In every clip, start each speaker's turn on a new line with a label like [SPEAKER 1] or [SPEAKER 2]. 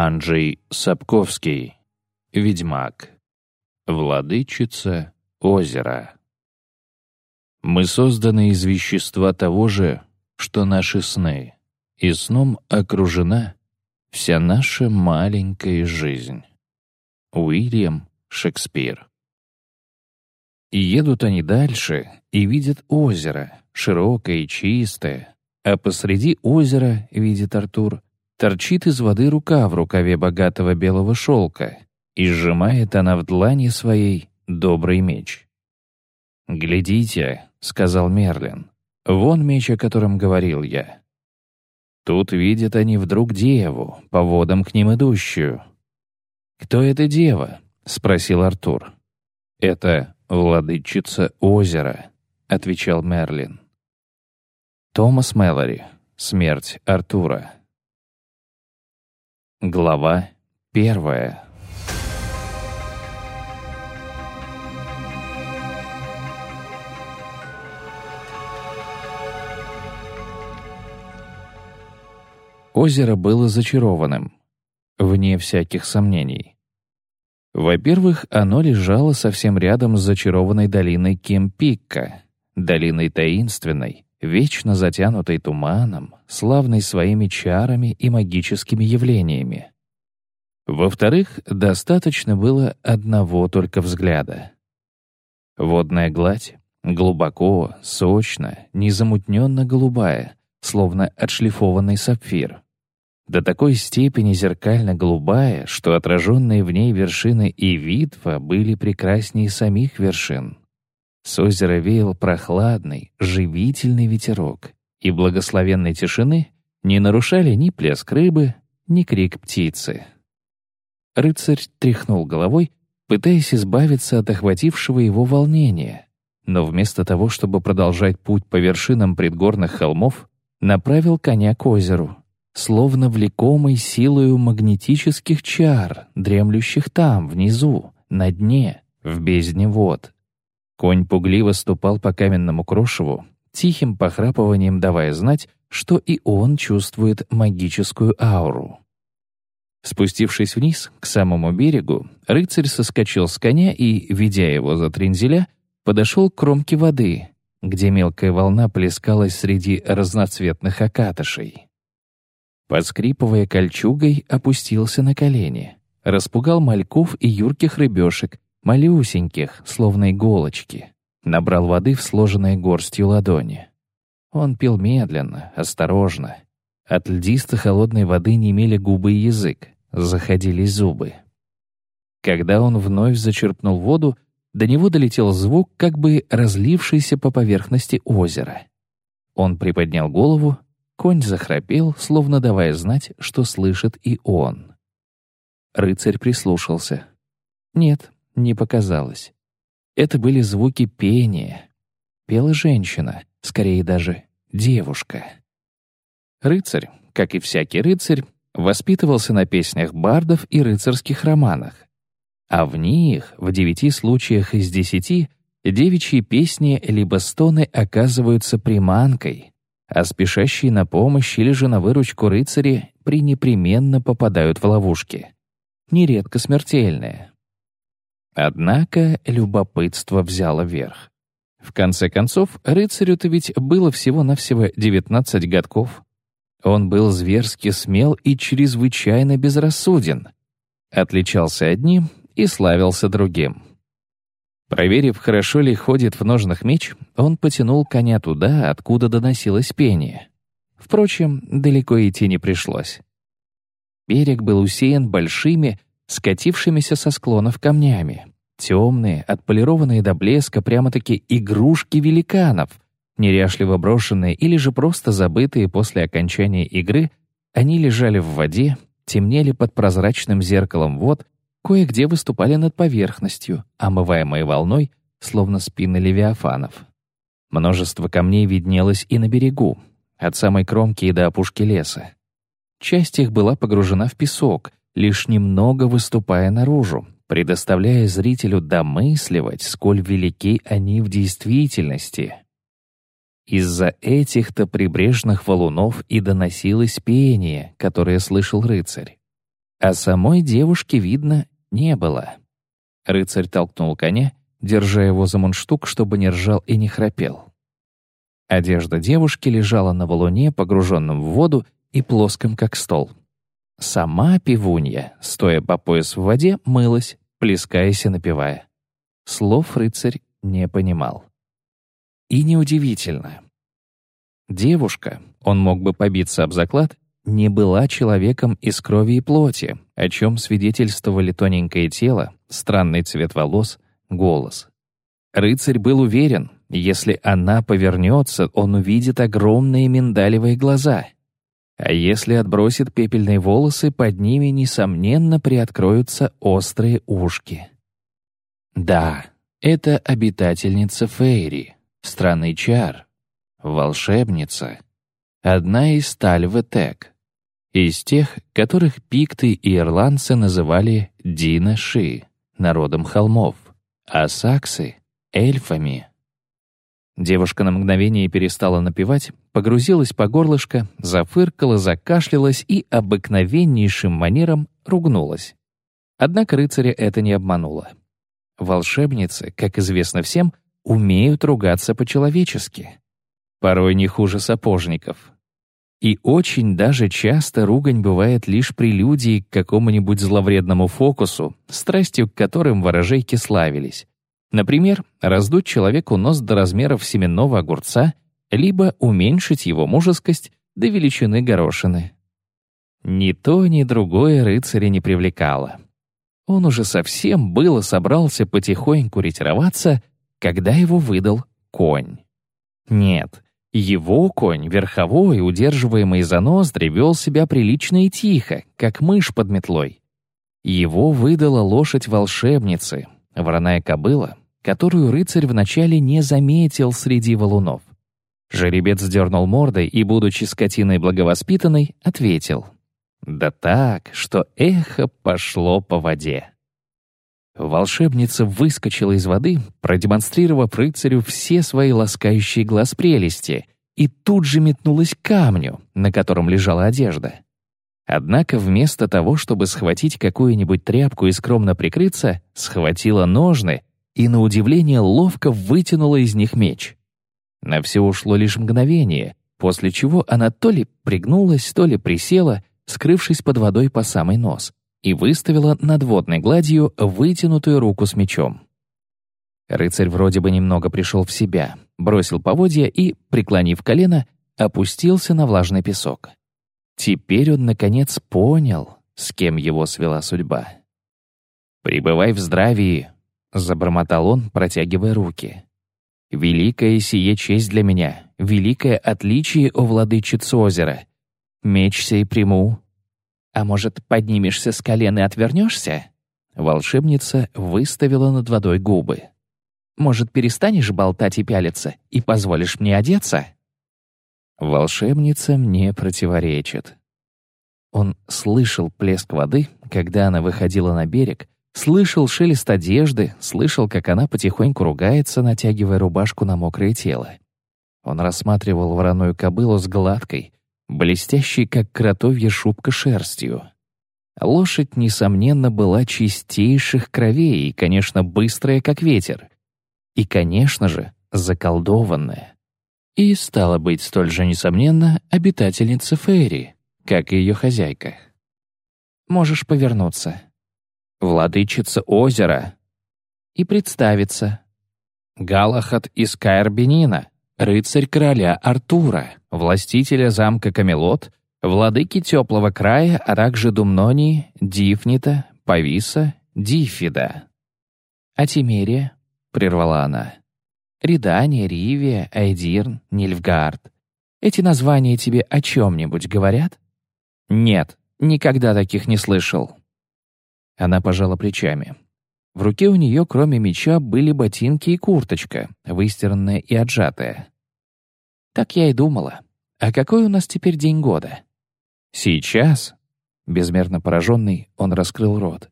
[SPEAKER 1] Анджей Сапковский. Ведьмак. Владычица озера. Мы созданы из вещества того же, что наши сны, и сном окружена вся наша маленькая жизнь. Уильям Шекспир. И едут они дальше и видят озеро, широкое и чистое, а посреди озера, видит Артур, торчит из воды рука в рукаве богатого белого шелка, и сжимает она в длани своей добрый меч. «Глядите», — сказал Мерлин, — «вон меч, о котором говорил я». Тут видят они вдруг деву, по водам к ним идущую. «Кто эта дева?» — спросил Артур. «Это владычица озера», — отвечал Мерлин. Томас Мэлори. Смерть Артура. Глава первая. Озеро было зачарованным, вне всяких сомнений. Во-первых, оно лежало совсем рядом с зачарованной долиной Кемпикка, долиной таинственной, вечно затянутой туманом, славной своими чарами и магическими явлениями. Во-вторых, достаточно было одного только взгляда. Водная гладь глубоко, сочно, незамутненно голубая, словно отшлифованный сапфир. До такой степени зеркально-голубая, что отраженные в ней вершины и Витва были прекраснее самих вершин. С озера веял прохладный, живительный ветерок, и благословенной тишины не нарушали ни плеск рыбы, ни крик птицы. Рыцарь тряхнул головой, пытаясь избавиться от охватившего его волнения, но вместо того, чтобы продолжать путь по вершинам предгорных холмов, направил коня к озеру, словно влекомый силою магнетических чар, дремлющих там, внизу, на дне, в бездне вод. Конь пугливо ступал по каменному крошеву, тихим похрапыванием давая знать, что и он чувствует магическую ауру. Спустившись вниз, к самому берегу, рыцарь соскочил с коня и, ведя его за трензеля, подошел к кромке воды, где мелкая волна плескалась среди разноцветных окатышей. Подскрипывая кольчугой, опустился на колени, распугал мальков и юрких рыбешек, малюсеньких, словно иголочки. Набрал воды в сложенной горстью ладони. Он пил медленно, осторожно. От льдистой холодной воды не имели губы и язык, заходили зубы. Когда он вновь зачерпнул воду, до него долетел звук, как бы разлившийся по поверхности озера. Он приподнял голову, конь захрапел, словно давая знать, что слышит и он. Рыцарь прислушался. Нет, не показалось. Это были звуки пения. Пела женщина, скорее даже девушка. Рыцарь, как и всякий рыцарь, воспитывался на песнях бардов и рыцарских романах. А в них, в девяти случаях из десяти, девичьи песни либо стоны оказываются приманкой, а спешащие на помощь или же на выручку рыцари пренепременно попадают в ловушки. Нередко смертельные. Однако любопытство взяло верх. В конце концов, рыцарю-то ведь было всего-навсего 19 годков. Он был зверски смел и чрезвычайно безрассуден. Отличался одним и славился другим. Проверив, хорошо ли ходит в ножнах меч, он потянул коня туда, откуда доносилось пение. Впрочем, далеко идти не пришлось. Берег был усеян большими, скатившимися со склонов камнями. Темные, отполированные до блеска, прямо-таки игрушки великанов, неряшливо брошенные или же просто забытые после окончания игры, они лежали в воде, темнели под прозрачным зеркалом вод, кое-где выступали над поверхностью, омываемые волной, словно спины левиафанов. Множество камней виднелось и на берегу, от самой кромки и до опушки леса. Часть их была погружена в песок, лишь немного выступая наружу, предоставляя зрителю домысливать, сколь велики они в действительности. Из-за этих-то прибрежных валунов и доносилось пение, которое слышал рыцарь. а самой девушки, видно, не было. Рыцарь толкнул коня, держа его за мундштук, чтобы не ржал и не храпел. Одежда девушки лежала на валуне, погруженном в воду и плоском, как стол. Сама пивунья, стоя по пояс в воде, мылась, плескаясь и напевая. Слов рыцарь не понимал. И неудивительно. Девушка, он мог бы побиться об заклад, не была человеком из крови и плоти, о чем свидетельствовали тоненькое тело, странный цвет волос, голос. Рыцарь был уверен, если она повернется, он увидит огромные миндалевые глаза. А если отбросит пепельные волосы, под ними, несомненно, приоткроются острые ушки. Да, это обитательница Фейри, странный чар, волшебница, одна из Тальветек, из тех, которых пикты и ирландцы называли Дина-Ши, народом холмов, а саксы — эльфами. Девушка на мгновение перестала напевать, погрузилась по горлышко, зафыркала, закашлялась и обыкновеннейшим манером ругнулась. Однако рыцаря это не обмануло. Волшебницы, как известно всем, умеют ругаться по-человечески. Порой не хуже сапожников. И очень даже часто ругань бывает лишь прелюдией к какому-нибудь зловредному фокусу, страстью к которым ворожейки славились. Например, раздуть человеку нос до размеров семенного огурца, либо уменьшить его мужескость до величины горошины. Ни то, ни другое рыцаря не привлекало. Он уже совсем было собрался потихоньку ретироваться, когда его выдал конь. Нет, его конь, верховой, удерживаемый за ноздри, вел себя прилично и тихо, как мышь под метлой. Его выдала лошадь волшебницы, вороная кобыла, которую рыцарь вначале не заметил среди валунов. Жеребец дернул мордой и, будучи скотиной благовоспитанной, ответил. Да так, что эхо пошло по воде. Волшебница выскочила из воды, продемонстрировав рыцарю все свои ласкающие глаз прелести, и тут же метнулась к камню, на котором лежала одежда. Однако вместо того, чтобы схватить какую-нибудь тряпку и скромно прикрыться, схватила ножны и, на удивление, ловко вытянула из них меч. На все ушло лишь мгновение, после чего она то ли пригнулась, то ли присела, скрывшись под водой по самый нос, и выставила над водной гладью вытянутую руку с мечом. Рыцарь вроде бы немного пришел в себя, бросил поводья и, преклонив колено, опустился на влажный песок. Теперь он, наконец, понял, с кем его свела судьба. «Пребывай в здравии», — забормотал он, протягивая руки. «Великая сие честь для меня, великое отличие, о владычице озера. Меч сей приму, «А может, поднимешься с колен и отвернешься?» Волшебница выставила над водой губы. «Может, перестанешь болтать и пялиться и позволишь мне одеться?» Волшебница мне противоречит. Он слышал плеск воды, когда она выходила на берег, слышал шелест одежды, слышал, как она потихоньку ругается, натягивая рубашку на мокрое тело. Он рассматривал вороную кобылу с гладкой, блестящей, как кротовья шубка шерстью. Лошадь, несомненно, была чистейших кровей и, конечно, быстрая, как ветер. И, конечно же, заколдованная. И, стала быть, столь же, несомненно, обитательница Фейри, как и ее хозяйка. Можешь повернуться. Владычица озера. И представиться. Галахат из Каэрбенина, рыцарь короля Артура, властителя замка Камелот, владыки теплого края, а также Думнонии, Дифнита, Пависа, Дифида. «А Тимерия?» — прервала она. «Редания, Ривия, Айдирн, Нильфгард. Эти названия тебе о чем-нибудь говорят?» «Нет, никогда таких не слышал». Она пожала плечами. В руке у нее, кроме меча, были ботинки и курточка, выстиранная и отжатая. Так я и думала. А какой у нас теперь день года? Сейчас, безмерно пораженный, он раскрыл рот.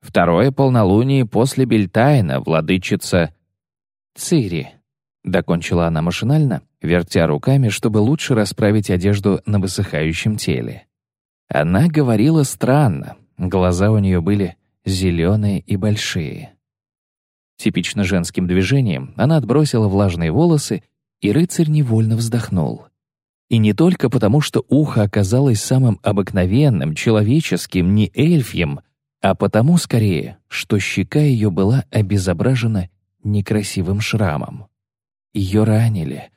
[SPEAKER 1] Второе полнолуние после Бельтайна, владычица Цири. Докончила она машинально, вертя руками, чтобы лучше расправить одежду на высыхающем теле. Она говорила странно, Глаза у нее были зеленые и большие. Типично женским движением она отбросила влажные волосы, и рыцарь невольно вздохнул. И не только потому, что ухо оказалось самым обыкновенным, человеческим, не эльфьем, а потому скорее, что щека ее была обезображена некрасивым шрамом. Ее ранили.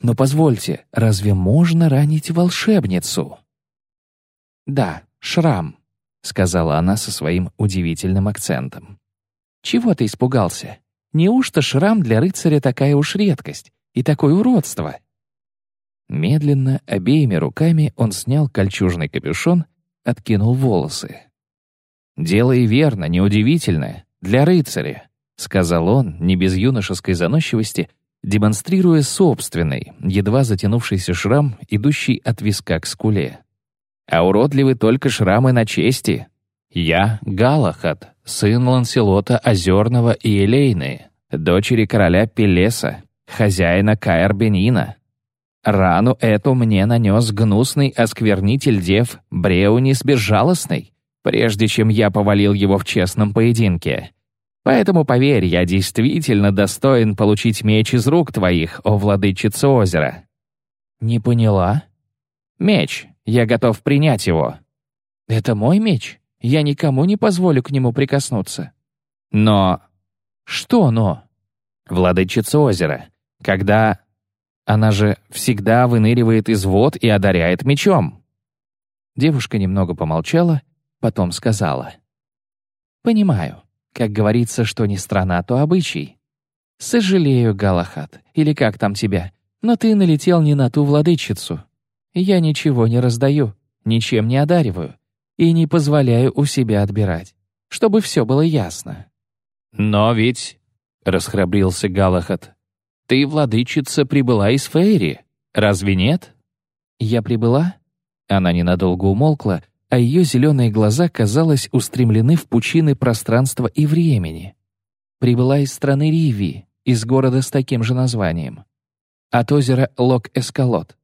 [SPEAKER 1] Но позвольте, разве можно ранить волшебницу? «Да, шрам», — сказала она со своим удивительным акцентом. «Чего ты испугался? Неужто шрам для рыцаря такая уж редкость и такое уродство?» Медленно, обеими руками он снял кольчужный капюшон, откинул волосы. «Дело и верно, неудивительное, для рыцаря», — сказал он, не без юношеской заносчивости, демонстрируя собственный, едва затянувшийся шрам, идущий от виска к скуле. «А уродливы только шрамы на чести. Я — Галахат, сын Ланселота Озерного и Элейны, дочери короля Пелеса, хозяина Каэрбенина. Рану эту мне нанес гнусный осквернитель дев Бреунис Безжалостный, прежде чем я повалил его в честном поединке. Поэтому, поверь, я действительно достоин получить меч из рук твоих, о владычица озера». «Не поняла?» «Меч. Я готов принять его». «Это мой меч. Я никому не позволю к нему прикоснуться». «Но...» «Что «но»?» «Владычица озера. Когда...» Она же всегда выныривает из вод и одаряет мечом». Девушка немного помолчала, потом сказала. «Понимаю. Как говорится, что не страна, то обычай. Сожалею, Галахат, или как там тебя, но ты налетел не на ту владычицу. Я ничего не раздаю, ничем не одариваю и не позволяю у себя отбирать, чтобы все было ясно». «Но ведь...» — расхрабрился Галахат. Ты, владычица, прибыла из Фейри, разве нет?» «Я прибыла?» Она ненадолго умолкла, а ее зеленые глаза, казалось, устремлены в пучины пространства и времени. «Прибыла из страны Ривии, из города с таким же названием. От озера Лок-Эскалот.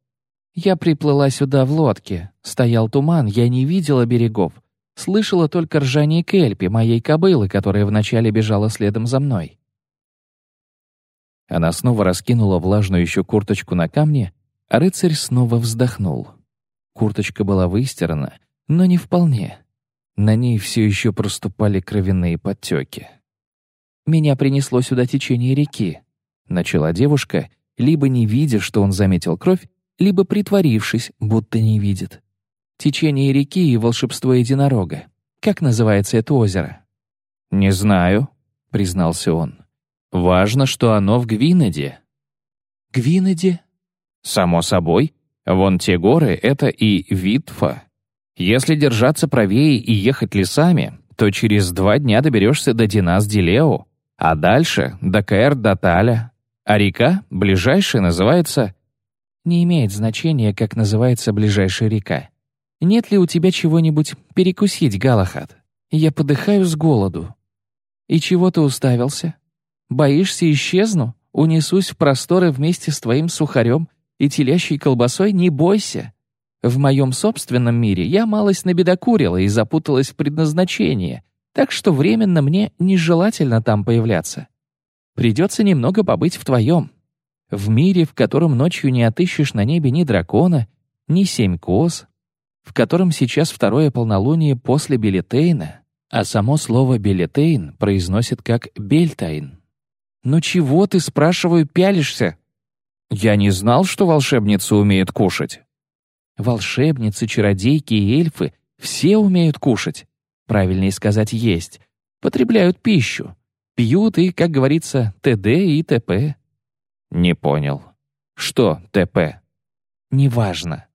[SPEAKER 1] Я приплыла сюда в лодке, стоял туман, я не видела берегов, слышала только ржание Кельпи, моей кобылы, которая вначале бежала следом за мной. Она снова раскинула влажную еще курточку на камне, а рыцарь снова вздохнул. Курточка была выстирана, но не вполне. На ней все еще проступали кровяные подтеки. «Меня принесло сюда течение реки», — начала девушка, либо не видя, что он заметил кровь, либо притворившись, будто не видит. «Течение реки и волшебство единорога. Как называется это озеро?» «Не знаю», — признался он. Важно, что оно в Гвинеде. Гвинеде? Само собой. Вон те горы — это и Витфа. Если держаться правее и ехать лесами, то через два дня доберешься до Динас-Дилео, а дальше — до Каэр-Даталя. А река, ближайшая, называется... Не имеет значения, как называется ближайшая река. Нет ли у тебя чего-нибудь перекусить, Галахат? Я подыхаю с голоду. И чего ты уставился? Боишься исчезну? Унесусь в просторы вместе с твоим сухарем и телящей колбасой? Не бойся. В моем собственном мире я малость набедокурила и запуталась в предназначении, так что временно мне нежелательно там появляться. Придется немного побыть в твоем. В мире, в котором ночью не отыщешь на небе ни дракона, ни семь коз, в котором сейчас второе полнолуние после Белетейна, а само слово «белетейн» произносит как «бельтайн». «Ну чего ты, спрашиваю, пялишься?» «Я не знал, что волшебницы умеют кушать». «Волшебницы, чародейки и эльфы все умеют кушать. Правильнее сказать «есть». Потребляют пищу. Пьют и, как говорится, ТД и ТП». «Не понял. Что ТП?» «Неважно».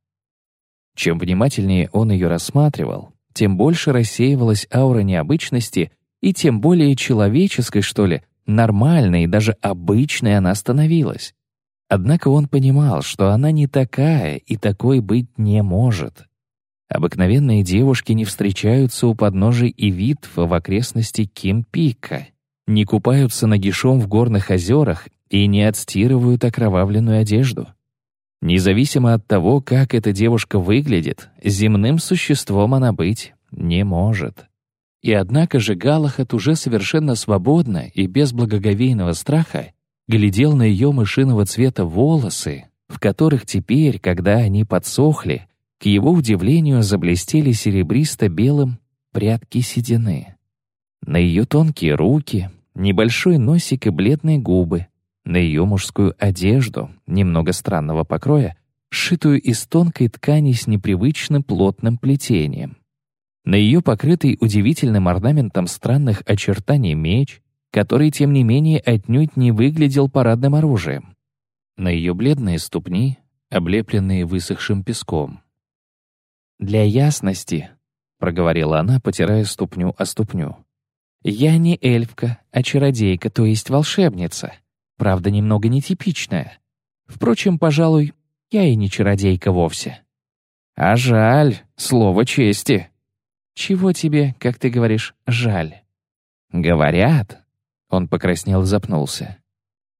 [SPEAKER 1] Чем внимательнее он ее рассматривал, тем больше рассеивалась аура необычности и тем более человеческой, что ли, Нормальной и даже обычной она становилась. Однако он понимал, что она не такая и такой быть не может. Обыкновенные девушки не встречаются у подножий и витв в окрестности Кимпика, не купаются нагишом в горных озерах и не отстирывают окровавленную одежду. Независимо от того, как эта девушка выглядит, земным существом она быть Не может. И однако же Галахат уже совершенно свободно и без благоговейного страха глядел на ее мышиного цвета волосы, в которых теперь, когда они подсохли, к его удивлению заблестели серебристо-белым прядки седины. На ее тонкие руки, небольшой носик и бледные губы, на ее мужскую одежду, немного странного покроя, сшитую из тонкой ткани с непривычным плотным плетением. На ее покрытый удивительным орнаментом странных очертаний меч, который, тем не менее, отнюдь не выглядел парадным оружием. На ее бледные ступни, облепленные высохшим песком. «Для ясности», — проговорила она, потирая ступню о ступню, «я не эльфка, а чародейка, то есть волшебница. Правда, немного нетипичная. Впрочем, пожалуй, я и не чародейка вовсе». «А жаль, слово чести». «Чего тебе, как ты говоришь, жаль?» «Говорят», — он покраснел и запнулся.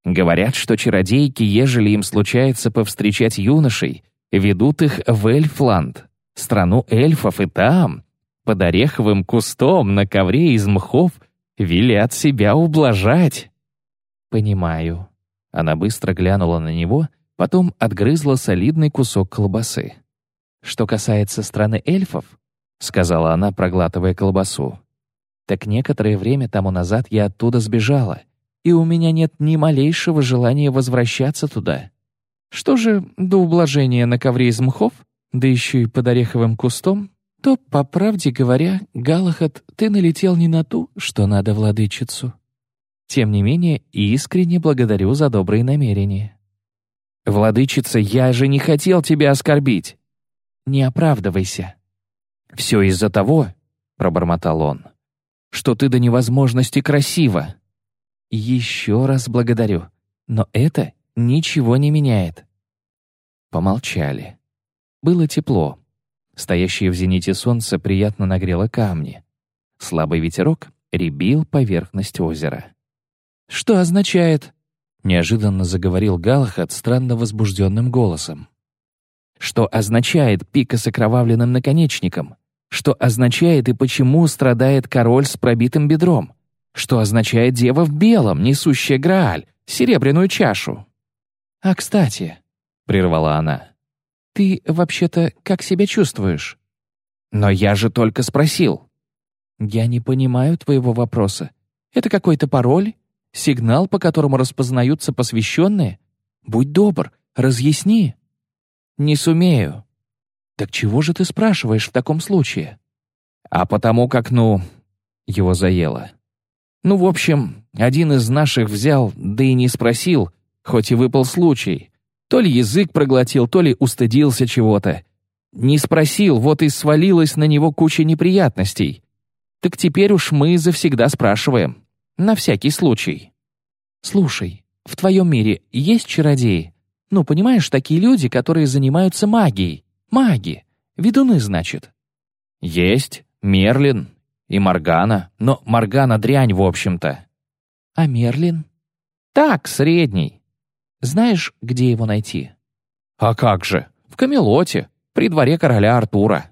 [SPEAKER 1] «Говорят, что чародейки, ежели им случается повстречать юношей, ведут их в Эльфланд, страну эльфов, и там, под ореховым кустом на ковре из мхов, велят себя ублажать». «Понимаю». Она быстро глянула на него, потом отгрызла солидный кусок колбасы. «Что касается страны эльфов», — сказала она, проглатывая колбасу, «так некоторое время тому назад я оттуда сбежала, и у меня нет ни малейшего желания возвращаться туда. Что же до ублажения на ковре из мхов, да еще и под ореховым кустом, то, по правде говоря, Галахат, ты налетел не на ту, что надо владычицу. Тем не менее, искренне благодарю за добрые намерения. «Владычица, я же не хотел тебя оскорбить!» «Не оправдывайся». «Все из-за того», — пробормотал он, «что ты до невозможности красива». «Еще раз благодарю, но это ничего не меняет». Помолчали. Было тепло. Стоящее в зените солнце приятно нагрело камни. Слабый ветерок ребил поверхность озера. «Что означает?» — неожиданно заговорил Галахат странно возбужденным голосом. «Что означает пика с окровавленным наконечником? Что означает и почему страдает король с пробитым бедром? Что означает дева в белом, несущая Грааль, серебряную чашу?» «А, кстати», — прервала она, — «ты вообще-то как себя чувствуешь?» «Но я же только спросил». «Я не понимаю твоего вопроса. Это какой-то пароль Сигнал, по которому распознаются посвященные? Будь добр, разъясни». «Не сумею». «Так чего же ты спрашиваешь в таком случае?» «А потому как, ну...» Его заело. «Ну, в общем, один из наших взял, да и не спросил, хоть и выпал случай. То ли язык проглотил, то ли устыдился чего-то. Не спросил, вот и свалилась на него куча неприятностей. Так теперь уж мы завсегда спрашиваем. На всякий случай. Слушай, в твоем мире есть чародеи? Ну, понимаешь, такие люди, которые занимаются магией. Маги. Ведуны, значит. Есть. Мерлин. И Моргана. Но Моргана дрянь, в общем-то. А Мерлин? Так, средний. Знаешь, где его найти? А как же? В Камелоте, при дворе короля Артура.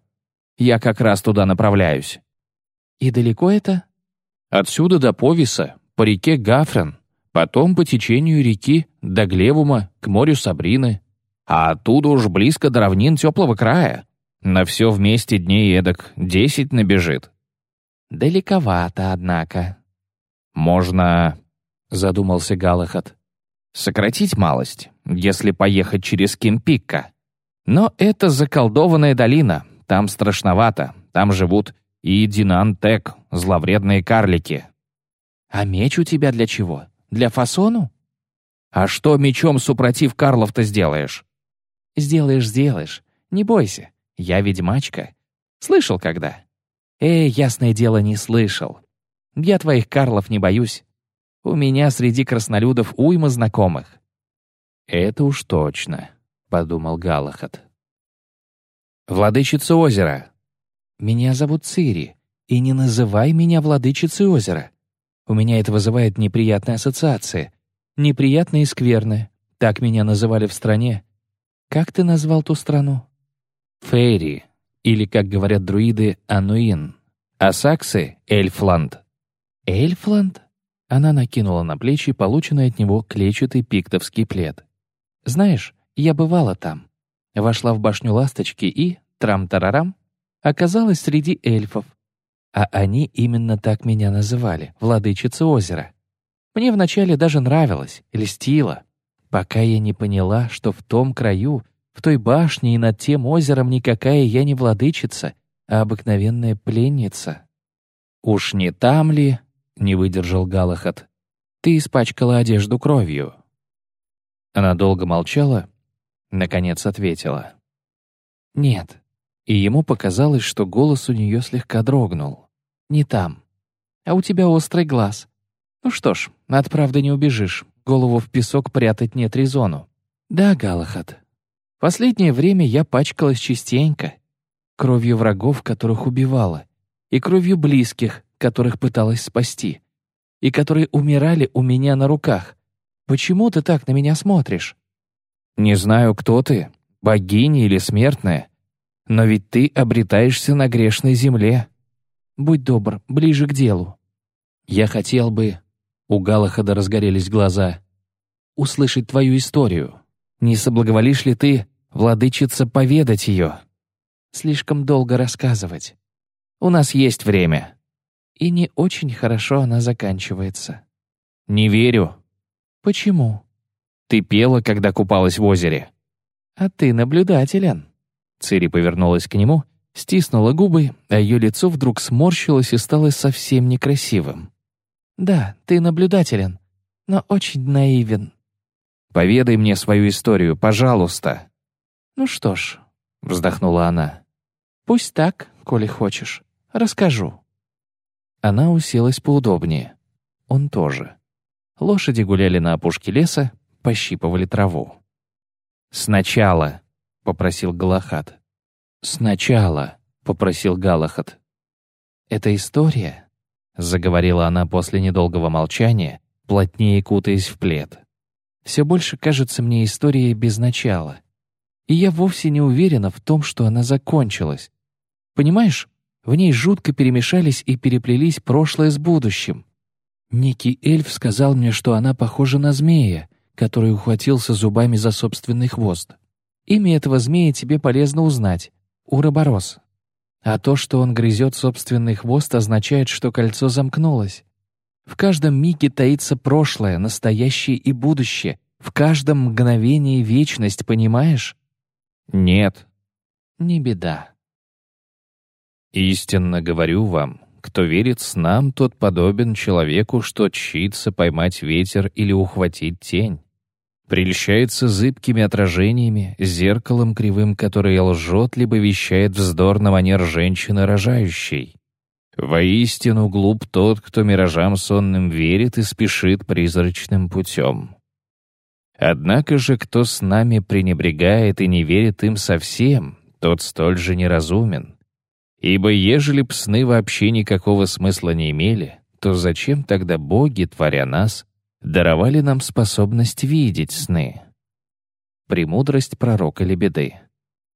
[SPEAKER 1] Я как раз туда направляюсь. И далеко это? Отсюда до Повиса, по реке Гафрен, потом по течению реки до Глевума, к морю Сабрины, а оттуда уж близко до равнин теплого края. На все вместе дней эдак десять набежит. Далековато, однако. Можно, задумался Галахат, сократить малость, если поехать через Кимпикка. Но это заколдованная долина, там страшновато, там живут и Динантек, зловредные карлики. А меч у тебя для чего? Для фасону? А что мечом супротив Карлов-то сделаешь? Сделаешь, сделаешь. Не бойся. Я ведьмачка. Слышал когда? Эй, ясное дело, не слышал. Я твоих Карлов не боюсь. У меня среди краснолюдов уйма знакомых. Это уж точно, подумал Галахат. Владычица озера, меня зовут Цири, и не называй меня владычицей озера. У меня это вызывает неприятные ассоциации. Неприятные и скверные. Так меня называли в стране. Как ты назвал ту страну? Фейри. Или, как говорят друиды, Ануин. А саксы — Эльфланд. Эльфланд? Она накинула на плечи полученный от него клетчатый пиктовский плед. «Знаешь, я бывала там. Вошла в башню ласточки и, трам-тарарам, оказалась среди эльфов. А они именно так меня называли, владычица озера. Мне вначале даже нравилось, льстило, пока я не поняла, что в том краю, в той башне и над тем озером никакая я не владычица, а обыкновенная пленница. «Уж не там ли?» — не выдержал Галахат. «Ты испачкала одежду кровью». Она долго молчала, наконец ответила. «Нет». И ему показалось, что голос у нее слегка дрогнул. «Не там. А у тебя острый глаз. Ну что ж, от правды не убежишь. Голову в песок прятать нет резону. Да, Галахат. Последнее время я пачкалась частенько. Кровью врагов, которых убивала. И кровью близких, которых пыталась спасти. И которые умирали у меня на руках. Почему ты так на меня смотришь?» «Не знаю, кто ты, богиня или смертная, но ведь ты обретаешься на грешной земле. Будь добр, ближе к делу. Я хотел бы...» У Галахада разгорелись глаза. «Услышать твою историю. Не соблаговолишь ли ты, владычица, поведать ее?» «Слишком долго рассказывать. У нас есть время». И не очень хорошо она заканчивается. «Не верю», «Почему?» «Ты пела, когда купалась в озере». «А ты наблюдателен». Цири повернулась к нему, стиснула губы, а ее лицо вдруг сморщилось и стало совсем некрасивым. «Да, ты наблюдателен, но очень наивен». «Поведай мне свою историю, пожалуйста». «Ну что ж», — вздохнула она. «Пусть так, коли хочешь. Расскажу». Она уселась поудобнее. Он тоже. Лошади гуляли на опушке леса, пощипывали траву. «Сначала», — попросил Галахат. «Сначала», — попросил Галахат. «Это история», — заговорила она после недолгого молчания, плотнее кутаясь в плед. «Все больше кажется мне историей без начала. И я вовсе не уверена в том, что она закончилась. Понимаешь, в ней жутко перемешались и переплелись прошлое с будущим. Некий эльф сказал мне, что она похожа на змея, который ухватился зубами за собственный хвост. Имя этого змея тебе полезно узнать — Уроборос. А то, что он грызет собственный хвост, означает, что кольцо замкнулось. В каждом миге таится прошлое, настоящее и будущее. В каждом мгновении вечность, понимаешь? Нет. Не беда. Истинно говорю вам, кто верит снам, тот подобен человеку, что чится поймать ветер или ухватить тень. Прельщается зыбкими отражениями, зеркалом кривым, которое лжет, либо вещает вздор на манер женщины рожающей. Воистину глуп тот, кто миражам сонным верит и спешит призрачным путем. Однако же, кто с нами пренебрегает и не верит им совсем, тот столь же неразумен. Ибо ежели б сны вообще никакого смысла не имели, то зачем тогда боги, творя нас, даровали нам способность видеть сны? Премудрость пророка Лебеды.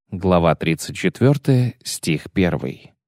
[SPEAKER 1] Глава 34, стих 1.